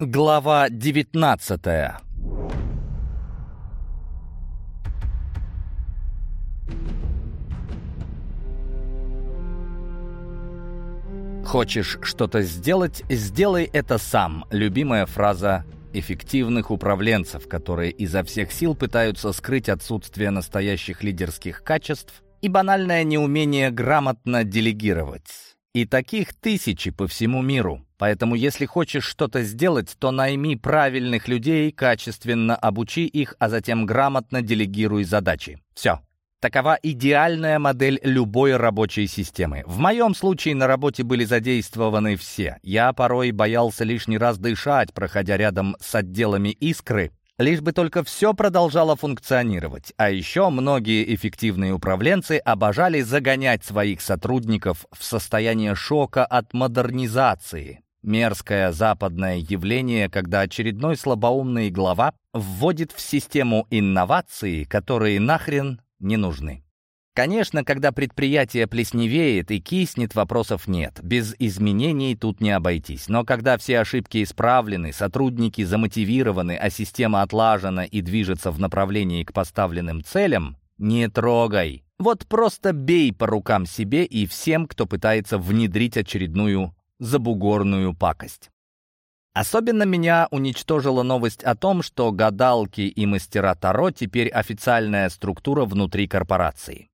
Глава 19 Хочешь что-то сделать, сделай это сам. Любимая фраза эффективных управленцев, которые изо всех сил пытаются скрыть отсутствие настоящих лидерских качеств и банальное неумение грамотно делегировать. И таких тысячи по всему миру. Поэтому если хочешь что-то сделать, то найми правильных людей, качественно обучи их, а затем грамотно делегируй задачи. Все. Такова идеальная модель любой рабочей системы. В моем случае на работе были задействованы все. Я порой боялся лишний раз дышать, проходя рядом с отделами «Искры», лишь бы только все продолжало функционировать. А еще многие эффективные управленцы обожали загонять своих сотрудников в состояние шока от модернизации. Мерзкое западное явление, когда очередной слабоумный глава вводит в систему инновации, которые нахрен не нужны. Конечно, когда предприятие плесневеет и киснет, вопросов нет. Без изменений тут не обойтись. Но когда все ошибки исправлены, сотрудники замотивированы, а система отлажена и движется в направлении к поставленным целям, не трогай. Вот просто бей по рукам себе и всем, кто пытается внедрить очередную забугорную пакость. Особенно меня уничтожила новость о том, что гадалки и мастера Таро теперь официальная структура внутри корпорации.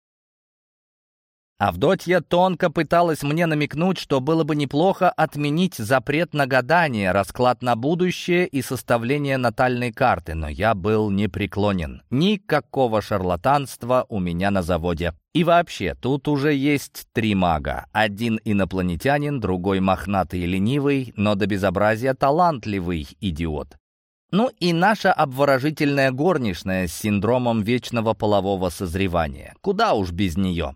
Авдотья тонко пыталась мне намекнуть, что было бы неплохо отменить запрет на гадание, расклад на будущее и составление натальной карты, но я был непреклонен. Никакого шарлатанства у меня на заводе. И вообще, тут уже есть три мага. Один инопланетянин, другой мохнатый и ленивый, но до безобразия талантливый идиот. Ну и наша обворожительная горничная с синдромом вечного полового созревания. Куда уж без нее.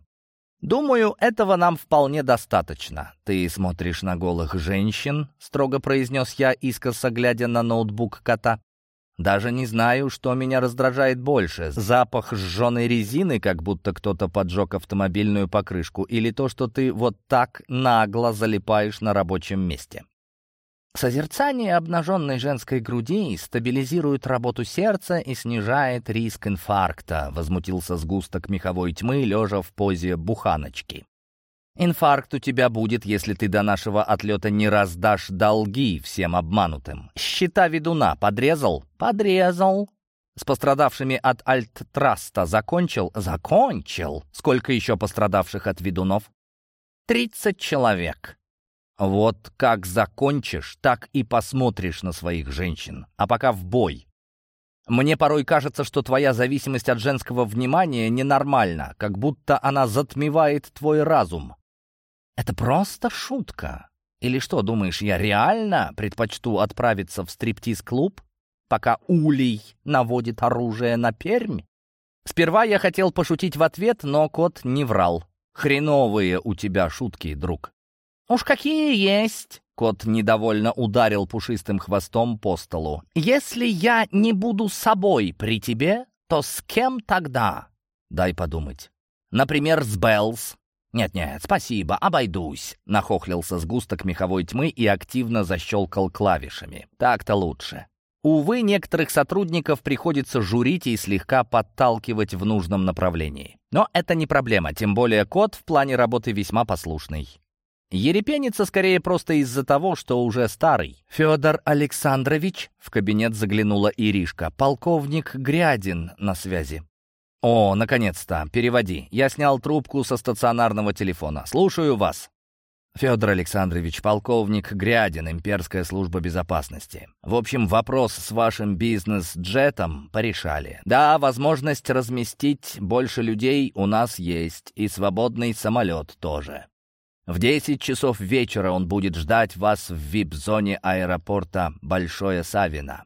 «Думаю, этого нам вполне достаточно. Ты смотришь на голых женщин», — строго произнес я, искоса глядя на ноутбук кота. «Даже не знаю, что меня раздражает больше. Запах сжженной резины, как будто кто-то поджег автомобильную покрышку, или то, что ты вот так нагло залипаешь на рабочем месте». Созерцание обнаженной женской груди стабилизирует работу сердца и снижает риск инфаркта, возмутился сгусток меховой тьмы, лежа в позе буханочки. Инфаркт у тебя будет, если ты до нашего отлета не раздашь долги всем обманутым. Счета ведуна подрезал? Подрезал. С пострадавшими от альт-траста закончил? Закончил. Сколько еще пострадавших от ведунов? Тридцать человек. Вот как закончишь, так и посмотришь на своих женщин. А пока в бой. Мне порой кажется, что твоя зависимость от женского внимания ненормальна, как будто она затмевает твой разум. Это просто шутка. Или что, думаешь, я реально предпочту отправиться в стриптиз-клуб, пока Улей наводит оружие на Пермь? Сперва я хотел пошутить в ответ, но кот не врал. Хреновые у тебя шутки, друг. «Уж какие есть!» Кот недовольно ударил пушистым хвостом по столу. «Если я не буду собой при тебе, то с кем тогда?» «Дай подумать. Например, с Беллс». «Нет-нет, спасибо, обойдусь», — нахохлился сгусток меховой тьмы и активно защелкал клавишами. «Так-то лучше». Увы, некоторых сотрудников приходится журить и слегка подталкивать в нужном направлении. Но это не проблема, тем более кот в плане работы весьма послушный. Ерепенится скорее просто из-за того, что уже старый. «Федор Александрович», — в кабинет заглянула Иришка, «полковник Грядин на связи». «О, наконец-то! Переводи. Я снял трубку со стационарного телефона. Слушаю вас». Федор Александрович, полковник Грядин, имперская служба безопасности. В общем, вопрос с вашим бизнес-джетом порешали. Да, возможность разместить больше людей у нас есть, и свободный самолет тоже. В 10 часов вечера он будет ждать вас в вип-зоне аэропорта Большое Савино.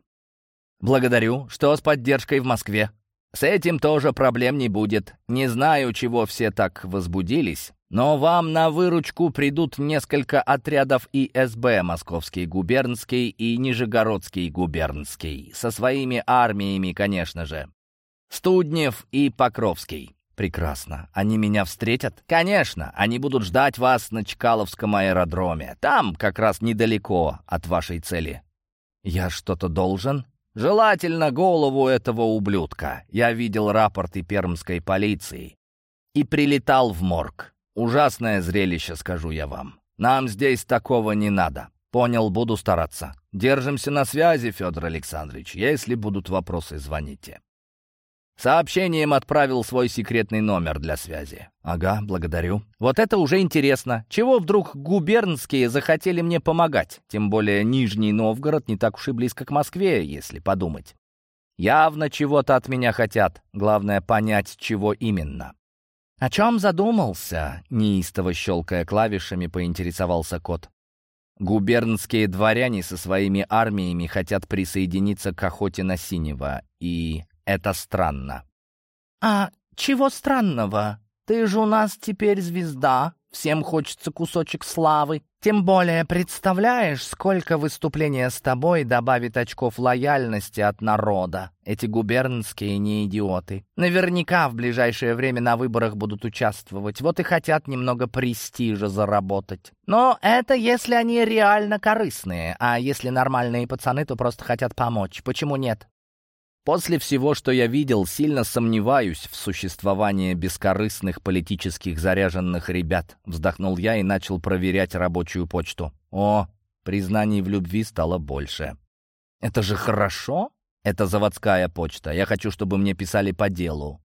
Благодарю. Что с поддержкой в Москве? С этим тоже проблем не будет. Не знаю, чего все так возбудились, но вам на выручку придут несколько отрядов ИСБ Московский губернский и Нижегородский губернский, со своими армиями, конечно же. Студнев и Покровский. «Прекрасно. Они меня встретят?» «Конечно. Они будут ждать вас на Чкаловском аэродроме. Там как раз недалеко от вашей цели». «Я что-то должен?» «Желательно голову этого ублюдка. Я видел рапорты пермской полиции и прилетал в морг. Ужасное зрелище, скажу я вам. Нам здесь такого не надо. Понял, буду стараться. Держимся на связи, Федор Александрович. Если будут вопросы, звоните. Сообщением отправил свой секретный номер для связи. Ага, благодарю. Вот это уже интересно. Чего вдруг губернские захотели мне помогать? Тем более Нижний Новгород не так уж и близко к Москве, если подумать. Явно чего-то от меня хотят. Главное понять, чего именно. «О чем задумался?» — неистово щелкая клавишами, поинтересовался кот. «Губернские дворяне со своими армиями хотят присоединиться к охоте на синего, и это странно». «А чего странного? Ты же у нас теперь звезда. Всем хочется кусочек славы. Тем более, представляешь, сколько выступление с тобой добавит очков лояльности от народа. Эти губернские не идиоты. Наверняка в ближайшее время на выборах будут участвовать. Вот и хотят немного престижа заработать. Но это если они реально корыстные. А если нормальные пацаны, то просто хотят помочь. Почему нет? После всего, что я видел, сильно сомневаюсь в существовании бескорыстных политических заряженных ребят. Вздохнул я и начал проверять рабочую почту. О, признаний в любви стало больше. Это же хорошо? Это заводская почта. Я хочу, чтобы мне писали по делу.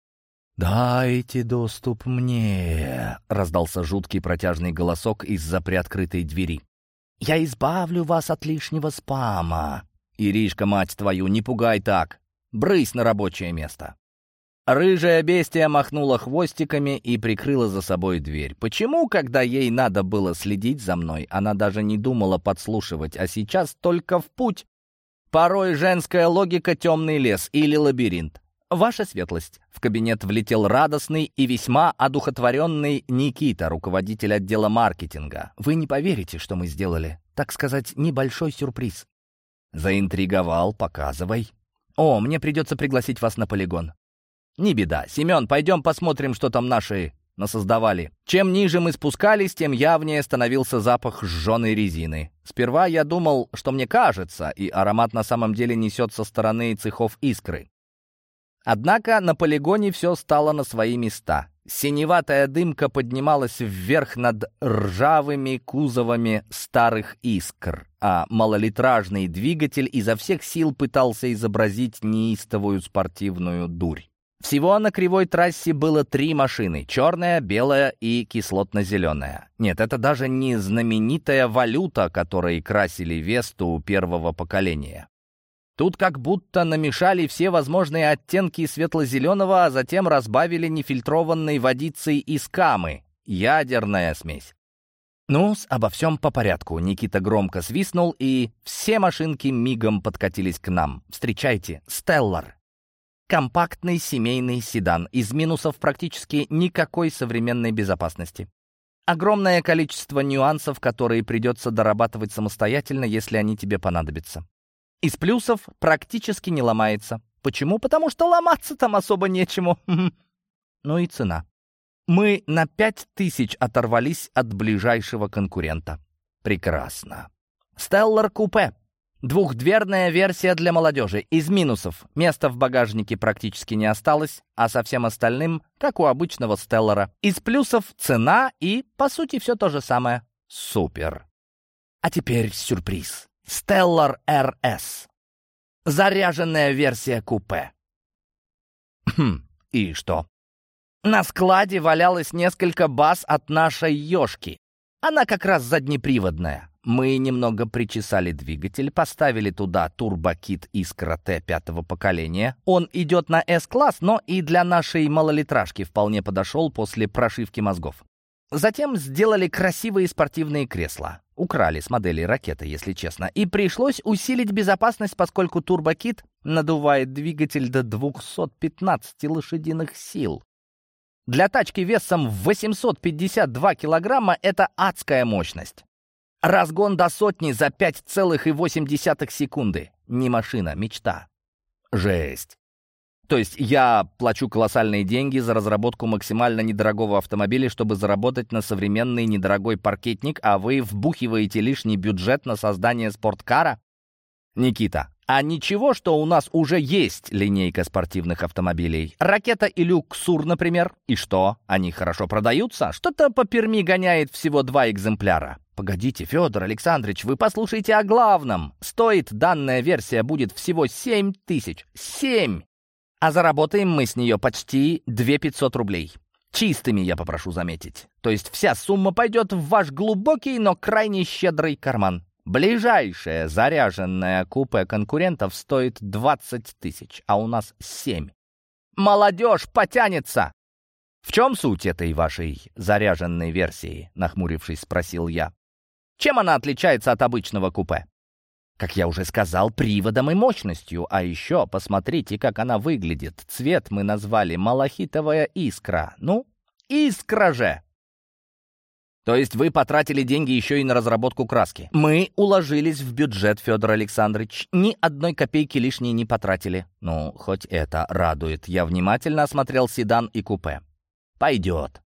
«Дайте доступ мне!» — раздался жуткий протяжный голосок из-за приоткрытой двери. «Я избавлю вас от лишнего спама!» «Иришка, мать твою, не пугай так! Брысь на рабочее место!» Рыжая бестия махнула хвостиками и прикрыла за собой дверь. Почему, когда ей надо было следить за мной, она даже не думала подслушивать, а сейчас только в путь? Порой женская логика — темный лес или лабиринт. «Ваша светлость!» В кабинет влетел радостный и весьма одухотворенный Никита, руководитель отдела маркетинга. «Вы не поверите, что мы сделали. Так сказать, небольшой сюрприз». «Заинтриговал, показывай». «О, мне придется пригласить вас на полигон». «Не беда. Семен, пойдем посмотрим, что там наши насоздавали». Чем ниже мы спускались, тем явнее становился запах сжженной резины. Сперва я думал, что мне кажется, и аромат на самом деле несет со стороны цехов искры. Однако на полигоне все стало на свои места. Синеватая дымка поднималась вверх над ржавыми кузовами старых искр, а малолитражный двигатель изо всех сил пытался изобразить неистовую спортивную дурь. Всего на кривой трассе было три машины — черная, белая и кислотно-зеленая. Нет, это даже не знаменитая валюта, которой красили Весту первого поколения. Тут как будто намешали все возможные оттенки светло-зеленого, а затем разбавили нефильтрованной водицей из камы. Ядерная смесь. Ну обо всем по порядку. Никита громко свистнул, и все машинки мигом подкатились к нам. Встречайте, Стеллар. Компактный семейный седан. Из минусов практически никакой современной безопасности. Огромное количество нюансов, которые придется дорабатывать самостоятельно, если они тебе понадобятся. Из плюсов практически не ломается. Почему? Потому что ломаться там особо нечему. Ну и цена. Мы на пять тысяч оторвались от ближайшего конкурента. Прекрасно. Стеллар Купе. Двухдверная версия для молодежи. Из минусов. Места в багажнике практически не осталось, а со всем остальным, как у обычного Стеллара. Из плюсов цена и, по сути, все то же самое. Супер. А теперь сюрприз. Stellar RS. Заряженная версия купе. Хм, и что? На складе валялось несколько баз от нашей ёшки. Она как раз заднеприводная. Мы немного причесали двигатель, поставили туда турбокит Искра Т пятого поколения. Он идет на S-класс, но и для нашей малолитражки вполне подошел после прошивки мозгов. Затем сделали красивые спортивные кресла. Украли с модели ракеты, если честно. И пришлось усилить безопасность, поскольку турбокит надувает двигатель до 215 лошадиных сил. Для тачки весом в 852 килограмма это адская мощность. Разгон до сотни за 5,8 секунды. Не машина, мечта. Жесть. То есть я плачу колоссальные деньги за разработку максимально недорогого автомобиля, чтобы заработать на современный недорогой паркетник, а вы вбухиваете лишний бюджет на создание спорткара? Никита, а ничего, что у нас уже есть линейка спортивных автомобилей? Ракета и Люксур, например. И что, они хорошо продаются? Что-то по Перми гоняет всего два экземпляра. Погодите, Федор Александрович, вы послушайте о главном. Стоит данная версия будет всего 7 тысяч. 7! А заработаем мы с нее почти 2 500 рублей. Чистыми, я попрошу заметить. То есть вся сумма пойдет в ваш глубокий, но крайне щедрый карман. Ближайшее заряженное купе конкурентов стоит 20 тысяч, а у нас 7. Молодежь потянется! «В чем суть этой вашей заряженной версии?» — нахмурившись, спросил я. «Чем она отличается от обычного купе?» Как я уже сказал, приводом и мощностью. А еще посмотрите, как она выглядит. Цвет мы назвали «малахитовая искра». Ну, искра же! То есть вы потратили деньги еще и на разработку краски. Мы уложились в бюджет, Федор Александрович. Ни одной копейки лишней не потратили. Ну, хоть это радует. Я внимательно осмотрел седан и купе. Пойдет.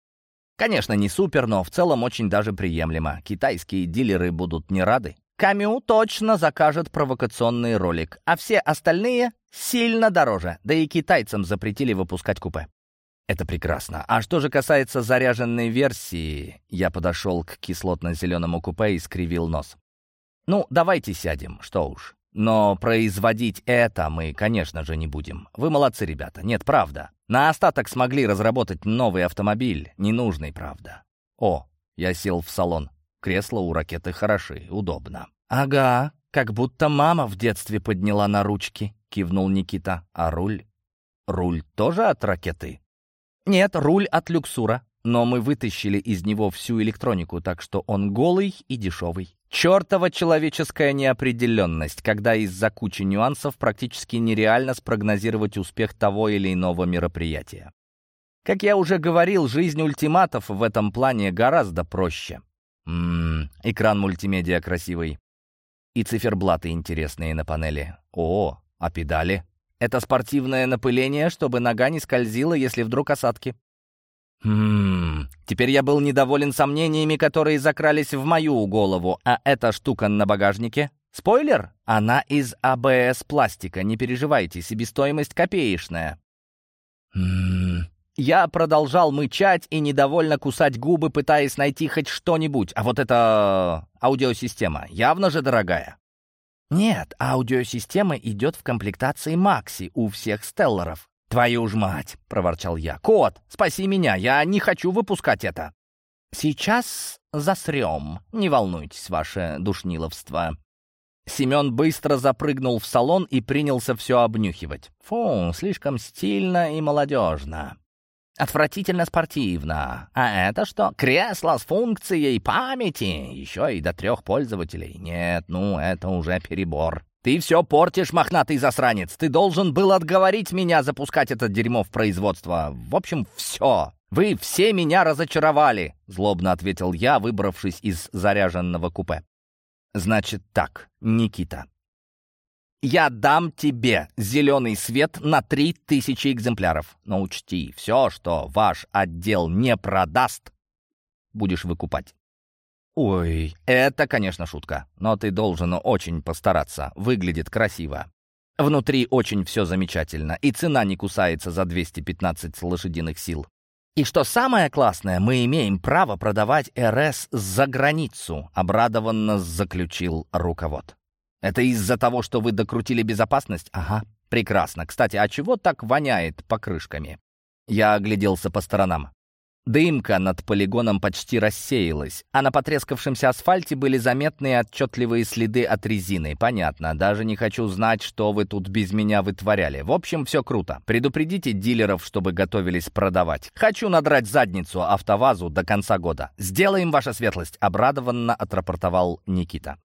Конечно, не супер, но в целом очень даже приемлемо. Китайские дилеры будут не рады. Камю точно закажет провокационный ролик, а все остальные сильно дороже. Да и китайцам запретили выпускать купе. Это прекрасно. А что же касается заряженной версии, я подошел к кислотно-зеленому купе и скривил нос. Ну, давайте сядем, что уж. Но производить это мы, конечно же, не будем. Вы молодцы, ребята. Нет, правда. На остаток смогли разработать новый автомобиль. Ненужный, правда. О, я сел в салон. Кресла у ракеты хороши, удобно. «Ага, как будто мама в детстве подняла на ручки», — кивнул Никита. «А руль? Руль тоже от ракеты?» Нет, руль от люксура. Но мы вытащили из него всю электронику, так что он голый и дешевый. Чертова человеческая неопределенность, когда из-за кучи нюансов практически нереально спрогнозировать успех того или иного мероприятия. Как я уже говорил, жизнь ультиматов в этом плане гораздо проще. Ммм, экран мультимедиа красивый. И циферблаты интересные на панели. О, а педали? Это спортивное напыление, чтобы нога не скользила, если вдруг осадки. Хм, теперь я был недоволен сомнениями, которые закрались в мою голову. А эта штука на багажнике? Спойлер? Она из АБС пластика, не переживайте, себестоимость копеечная. Хм, я продолжал мычать и недовольно кусать губы, пытаясь найти хоть что-нибудь. А вот эта аудиосистема явно же дорогая. Нет, аудиосистема идет в комплектации Макси у всех стеллеров. «Твою ж мать!» — проворчал я. «Кот, спаси меня, я не хочу выпускать это!» «Сейчас засрем, не волнуйтесь, ваше душниловство». Семен быстро запрыгнул в салон и принялся все обнюхивать. «Фу, слишком стильно и молодежно. Отвратительно спортивно. А это что? Кресло с функцией памяти. Еще и до трех пользователей. Нет, ну это уже перебор. Ты все портишь, мохнатый засранец. Ты должен был отговорить меня запускать это дерьмо в производство. В общем, все. Вы все меня разочаровали, злобно ответил я, выбравшись из заряженного купе. Значит так, Никита, я дам тебе зеленый свет на три тысячи экземпляров. Но учти, все, что ваш отдел не продаст, будешь выкупать. Ой, это, конечно, шутка, но ты должен очень постараться. Выглядит красиво. Внутри очень все замечательно, и цена не кусается за 215 лошадиных сил. И что самое классное, мы имеем право продавать РС за границу, обрадованно заключил руковод. Это из-за того, что вы докрутили безопасность? Ага, прекрасно. Кстати, а чего так воняет покрышками? Я огляделся по сторонам. Дымка над полигоном почти рассеялась, а на потрескавшемся асфальте были заметные отчетливые следы от резины. Понятно, даже не хочу знать, что вы тут без меня вытворяли. В общем, все круто. Предупредите дилеров, чтобы готовились продавать. Хочу надрать задницу автовазу до конца года. Сделаем, ваша светлость, обрадованно отрапортовал Никита.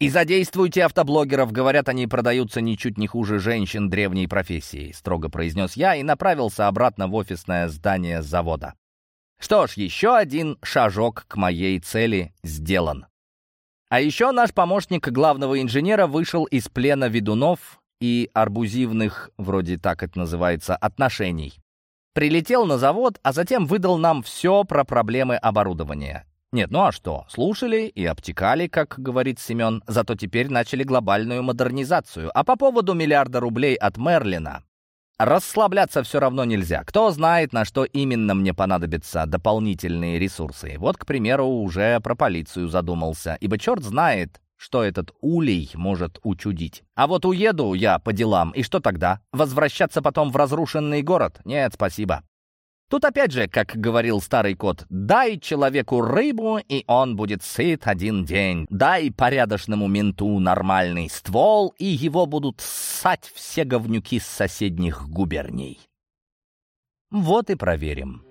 И задействуйте автоблогеров, говорят, они продаются ничуть не хуже женщин древней профессии, строго произнес я и направился обратно в офисное здание завода. Что ж, еще один шажок к моей цели сделан. А еще наш помощник главного инженера вышел из плена ведунов и арбузивных, вроде так это называется, отношений. Прилетел на завод, а затем выдал нам все про проблемы оборудования. Нет, ну а что? Слушали и обтекали, как говорит Семен, зато теперь начали глобальную модернизацию. А по поводу миллиарда рублей от Мерлина, Расслабляться все равно нельзя. Кто знает, на что именно мне понадобятся дополнительные ресурсы. Вот, к примеру, уже про полицию задумался, ибо черт знает, что этот улей может учудить. А вот уеду я по делам, и что тогда? Возвращаться потом в разрушенный город? Нет, спасибо. Тут опять же, как говорил старый кот, дай человеку рыбу, и он будет сыт один день. Дай порядочному менту нормальный ствол, и его будут ссать все говнюки с соседних губерний. Вот и проверим.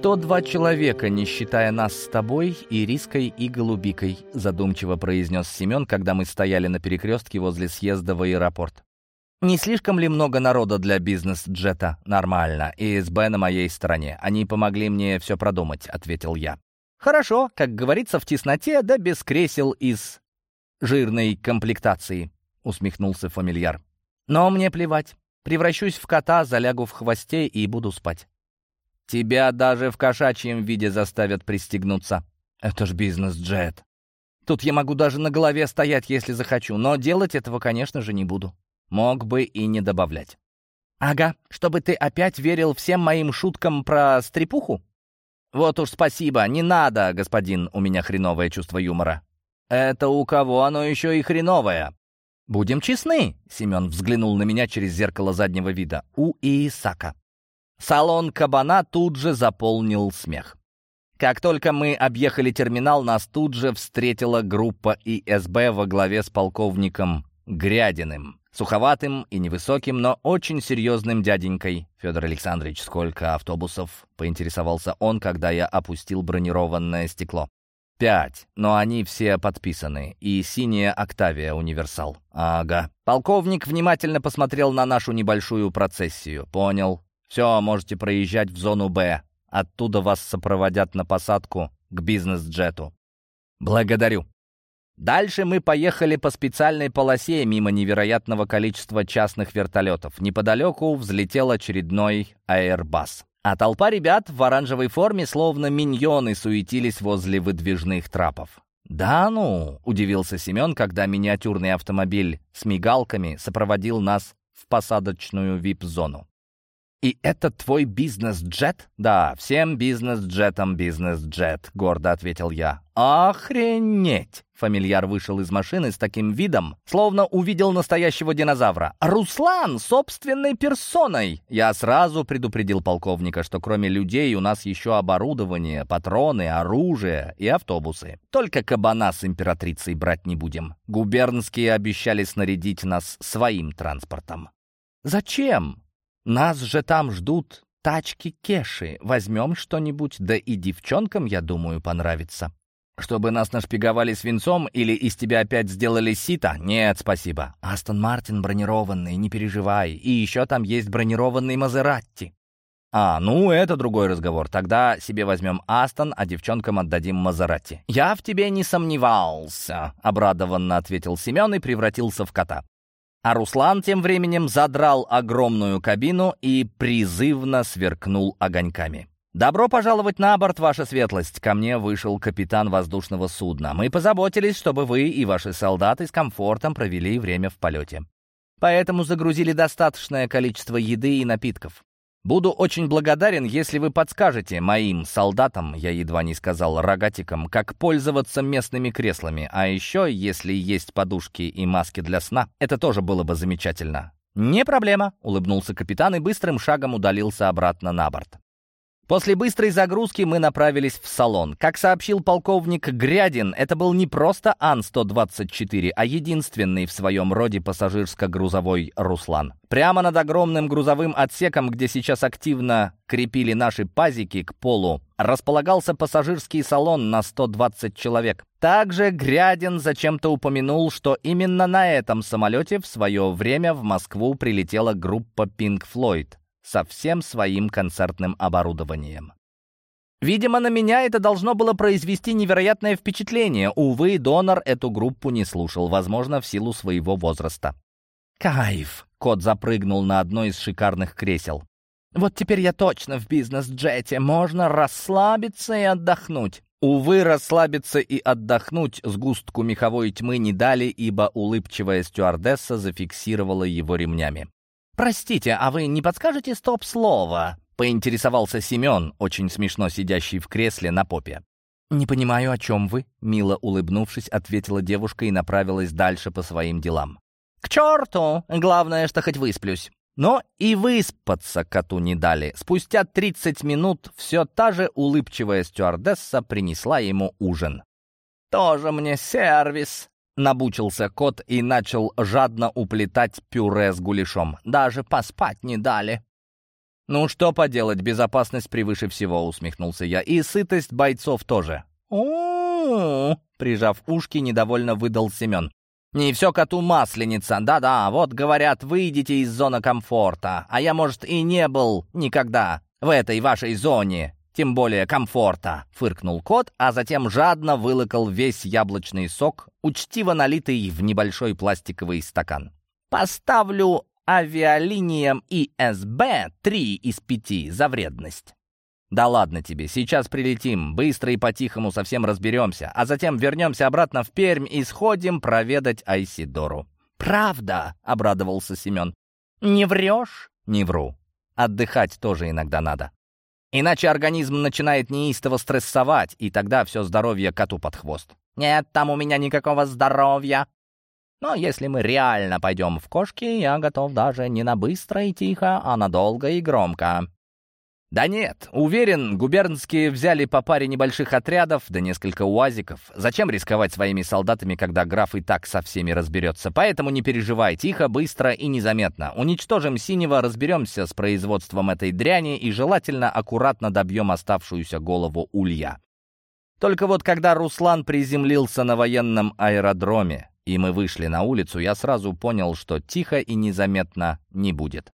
102 человека, не считая нас с тобой, Ириской и Голубикой», задумчиво произнес Семен, когда мы стояли на перекрестке возле съезда в аэропорт. «Не слишком ли много народа для бизнес-джета? Нормально. И СБ на моей стороне. Они помогли мне все продумать», — ответил я. «Хорошо, как говорится, в тесноте, да без кресел из жирной комплектации», — усмехнулся фамильяр. «Но мне плевать. Превращусь в кота, залягу в хвосте и буду спать». Тебя даже в кошачьем виде заставят пристегнуться. Это ж бизнес-джет. Тут я могу даже на голове стоять, если захочу, но делать этого, конечно же, не буду. Мог бы и не добавлять. Ага, чтобы ты опять верил всем моим шуткам про стрепуху? Вот уж спасибо, не надо, господин, у меня хреновое чувство юмора. Это у кого оно еще и хреновое? Будем честны, Семен взглянул на меня через зеркало заднего вида. У Исака. Салон кабана тут же заполнил смех. Как только мы объехали терминал, нас тут же встретила группа ИСБ во главе с полковником Грядиным, суховатым и невысоким, но очень серьезным дяденькой. «Федор Александрович, сколько автобусов?» — поинтересовался он, когда я опустил бронированное стекло. «Пять, но они все подписаны. И синяя «Октавия» универсал». «Ага». Полковник внимательно посмотрел на нашу небольшую процессию. «Понял. Все, можете проезжать в зону «Б». Оттуда вас сопроводят на посадку к бизнес-джету. Благодарю. Дальше мы поехали по специальной полосе мимо невероятного количества частных вертолетов. Неподалеку взлетел очередной аэрбас. А толпа ребят в оранжевой форме, словно миньоны, суетились возле выдвижных трапов. «Да ну!» — удивился Семен, когда миниатюрный автомобиль с мигалками сопроводил нас в посадочную вип-зону. «И это твой бизнес-джет?» «Да, всем бизнес-джетам бизнес-джет», — гордо ответил я. «Охренеть!» Фамильяр вышел из машины с таким видом, словно увидел настоящего динозавра. «Руслан! Собственной персоной!» Я сразу предупредил полковника, что кроме людей у нас еще оборудование, патроны, оружие и автобусы. Только кабана с императрицей брать не будем. Губернские обещали снарядить нас своим транспортом. «Зачем?» Нас же там ждут тачки Кеши. Возьмем что-нибудь, да и девчонкам, я думаю, понравится. Чтобы нас нашпиговали свинцом или из тебя опять сделали сито? Нет, спасибо. Астон Мартин бронированный, не переживай. И еще там есть бронированный Мазератти. А, ну, это другой разговор. Тогда себе возьмем Астон, а девчонкам отдадим Мазератти. Я в тебе не сомневался, обрадованно ответил Семен и превратился в кота. А Руслан тем временем задрал огромную кабину и призывно сверкнул огоньками. «Добро пожаловать на борт, ваша светлость!» Ко мне вышел капитан воздушного судна. «Мы позаботились, чтобы вы и ваши солдаты с комфортом провели время в полете. Поэтому загрузили достаточное количество еды и напитков. Буду очень благодарен, если вы подскажете моим солдатам, я едва не сказал рогатикам, как пользоваться местными креслами, а еще, если есть подушки и маски для сна, это тоже было бы замечательно. «Не проблема», — улыбнулся капитан и быстрым шагом удалился обратно на борт. После быстрой загрузки мы направились в салон. Как сообщил полковник Грядин, это был не просто Ан-124, а единственный в своем роде пассажирско-грузовой «Руслан». Прямо над огромным грузовым отсеком, где сейчас активно крепили наши пазики к полу, располагался пассажирский салон на 120 человек. Также Грядин зачем-то упомянул, что именно на этом самолете в свое время в Москву прилетела группа Pink Floyd со всем своим концертным оборудованием. Видимо, на меня это должно было произвести невероятное впечатление. Увы, донор эту группу не слушал, возможно, в силу своего возраста. «Кайф!» Кот запрыгнул на одно из шикарных кресел. «Вот теперь я точно в бизнес-джете. Можно расслабиться и отдохнуть». Увы, расслабиться и отдохнуть сгустку меховой тьмы не дали, ибо улыбчивая стюардесса зафиксировала его ремнями. «Простите, а вы не подскажете стоп-слово?» — поинтересовался Семен, очень смешно сидящий в кресле на попе. «Не понимаю, о чем вы?» — мило улыбнувшись, ответила девушка и направилась дальше по своим делам. «К черту! Главное, что хоть высплюсь». Но и выспаться коту не дали. Спустя 30 минут все та же улыбчивая стюардесса принесла ему ужин. «Тоже мне сервис!» — набучился кот и начал жадно уплетать пюре с гуляшом. «Даже поспать не дали». «Ну что поделать, безопасность превыше всего», — усмехнулся я. «И сытость бойцов тоже». «У-у-у!» — прижав ушки, недовольно выдал Семен. Не все коту масленица. Да-да, вот говорят, выйдите из зоны комфорта. А я, может, и не был никогда в этой вашей зоне, тем более комфорта», — фыркнул кот, а затем жадно вылокал весь яблочный сок, учтиво налитый в небольшой пластиковый стакан. «Поставлю авиалиниям ИСБ три из пяти за вредность». «Да ладно тебе, сейчас прилетим, быстро и по-тихому совсем разберемся, а затем вернемся обратно в Пермь и сходим проведать Айсидору». «Правда?» — обрадовался Семен. «Не врешь?» «Не вру. Отдыхать тоже иногда надо. Иначе организм начинает неистово стрессовать, и тогда все здоровье коту под хвост». «Нет там у меня никакого здоровья», но если мы реально пойдем в кошки, я готов даже не на быстро и тихо, а на долго и громко. Да нет, уверен, губернские взяли по паре небольших отрядов, да несколько уазиков. Зачем рисковать своими солдатами, когда граф и так со всеми разберется? Поэтому не переживай, тихо, быстро и незаметно. Уничтожим синего, разберемся с производством этой дряни и желательно аккуратно добьем оставшуюся голову улья. Только вот когда Руслан приземлился на военном аэродроме, и мы вышли на улицу, я сразу понял, что тихо и незаметно не будет.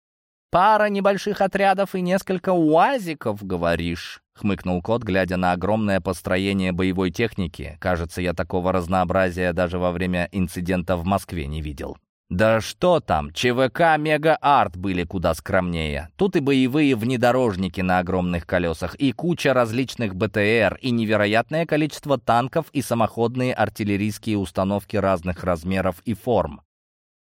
«Пара небольших отрядов и несколько уазиков, говоришь?» — хмыкнул кот, глядя на огромное построение боевой техники. Кажется, я такого разнообразия даже во время инцидента в Москве не видел. Да что там, ЧВК Мега-Арт были куда скромнее. Тут и боевые внедорожники на огромных колесах, и куча различных БТР, и невероятное количество танков и самоходные артиллерийские установки разных размеров и форм.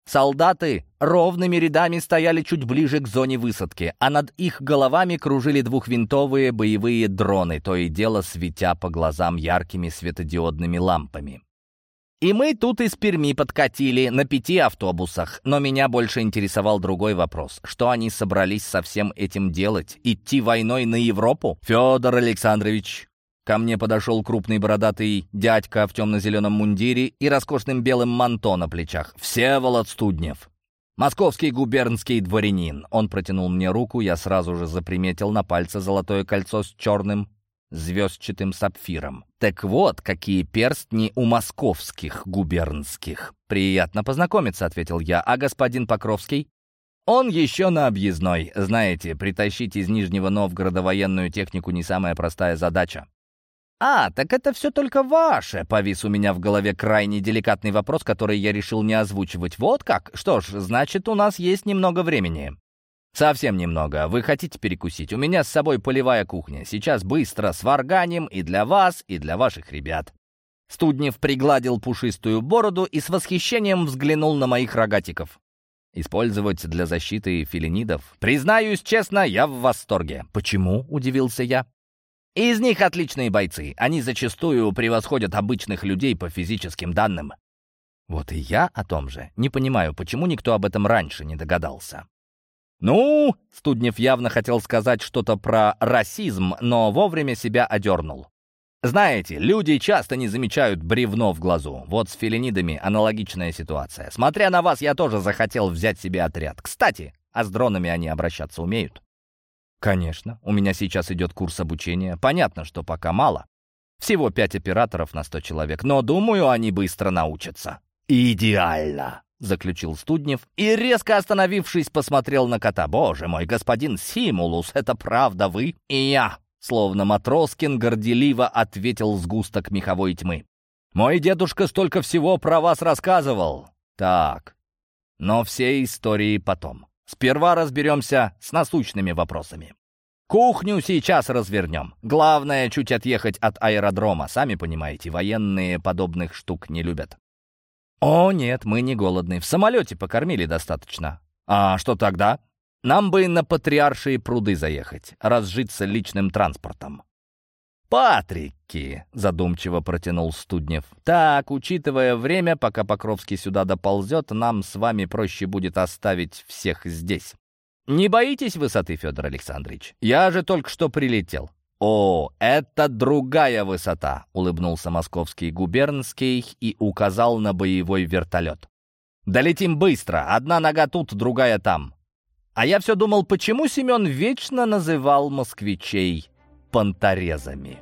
Солдаты ровными рядами стояли чуть ближе к зоне высадки, а над их головами кружили двухвинтовые боевые дроны, то и дело светя по глазам яркими светодиодными лампами. И мы тут из Перми подкатили на пяти автобусах, но меня больше интересовал другой вопрос. Что они собрались со всем этим делать? Идти войной на Европу? Федор Александрович, Ко мне подошел крупный бородатый дядька в темно-зеленом мундире и роскошным белым манто на плечах. Всеволод Студнев. Московский губернский дворянин. Он протянул мне руку, я сразу же заприметил на пальце золотое кольцо с черным звездчатым сапфиром. Так вот, какие перстни у московских губернских. «Приятно познакомиться», — ответил я. «А господин Покровский?» «Он еще на объездной. Знаете, притащить из Нижнего Новгорода военную технику не самая простая задача. «А, так это все только ваше!» — повис у меня в голове крайне деликатный вопрос, который я решил не озвучивать. «Вот как? Что ж, значит, у нас есть немного времени». «Совсем немного. Вы хотите перекусить? У меня с собой полевая кухня. Сейчас быстро сварганим и для вас, и для ваших ребят». Студнев пригладил пушистую бороду и с восхищением взглянул на моих рогатиков. «Использовать для защиты филинидов? Признаюсь честно, я в восторге». «Почему?» — удивился я. Из них отличные бойцы. Они зачастую превосходят обычных людей по физическим данным. Вот и я о том же. Не понимаю, почему никто об этом раньше не догадался. «Ну!» — Студнев явно хотел сказать что-то про расизм, но вовремя себя одернул. Знаете, люди часто не замечают бревно в глазу. Вот с филинидами аналогичная ситуация. Смотря на вас, я тоже захотел взять себе отряд. Кстати, а с дронами они обращаться умеют? Конечно, у меня сейчас идет курс обучения. Понятно, что пока мало. Всего пять операторов на сто человек, но, думаю, они быстро научатся. «Идеально!» — заключил Студнев и, резко остановившись, посмотрел на кота. «Боже мой, господин Симулус, это правда вы и я!» Словно Матроскин горделиво ответил сгусток меховой тьмы. «Мой дедушка столько всего про вас рассказывал. Так, Но все истории потом. Сперва разберемся с насущными вопросами. Кухню сейчас развернем. Главное, чуть отъехать от аэродрома. Сами понимаете, военные подобных штук не любят. О, нет, мы не голодны. В самолете покормили достаточно. А что тогда? Нам бы на Патриаршие пруды заехать, разжиться личным транспортом. «Патрики!» — задумчиво протянул Студнев. «Так, учитывая время, пока Покровский сюда доползет, нам с вами проще будет оставить всех здесь. Не боитесь высоты, Федор Александрович? Я же только что прилетел». «О, это другая высота!» — улыбнулся московский губернский и указал на боевой вертолет. «Долетим быстро. Одна нога тут, другая там. А я все думал, почему Семен вечно называл москвичей понторезами.